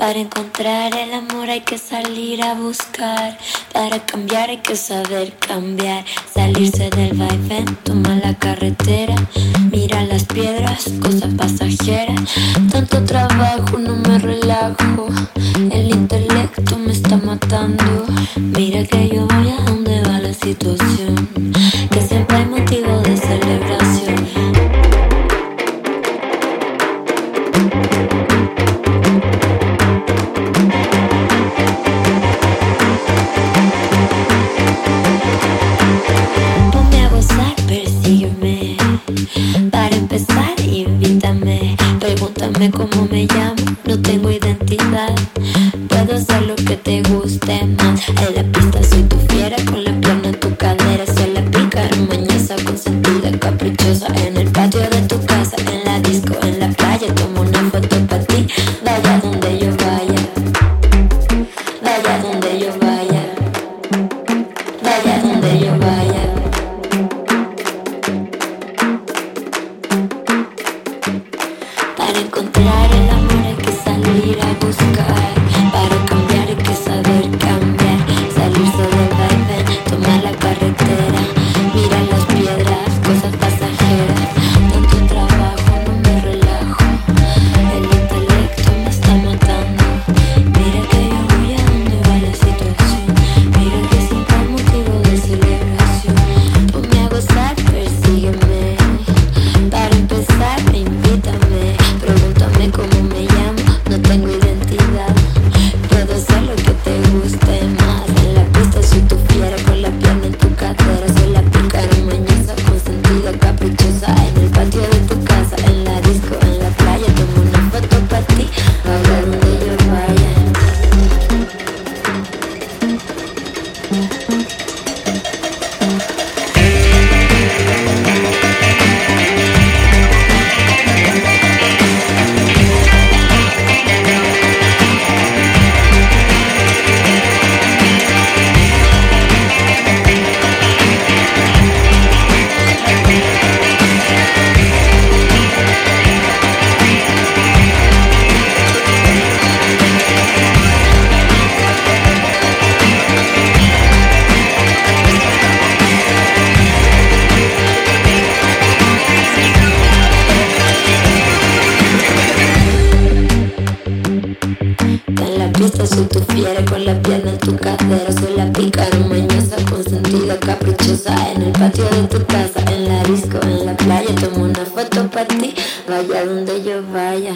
Para encontrar el amor hay que salir a buscar. Para cambiar hay que saber cambiar. Salirse del vaivén, toma la carretera. Mira las piedras, cosas pasajeras. Tanto trabajo, no me relajo. El intelecto me está matando. Mira que yo voy a donde va la situación. Que siempre hay motivo de celebración. Cómo me llamo, no tengo identidad. Puedo hacer lo que te guste más. En la pista soy tu fiera, con la pierna en tu cadera. Soy la pica, mañosa, consentida, caprichosa. En el patio de tu casa, en la disco, en la playa. Tomo una foto para ti, vaya donde yo. Vaya Para Pista soy tu fiera con la pierna en tu cadera. Soy la pícara mañosa, consentida, caprichosa. En el patio de tu casa, en la disco, en la playa Tomo una foto para ti, vaya donde yo vaya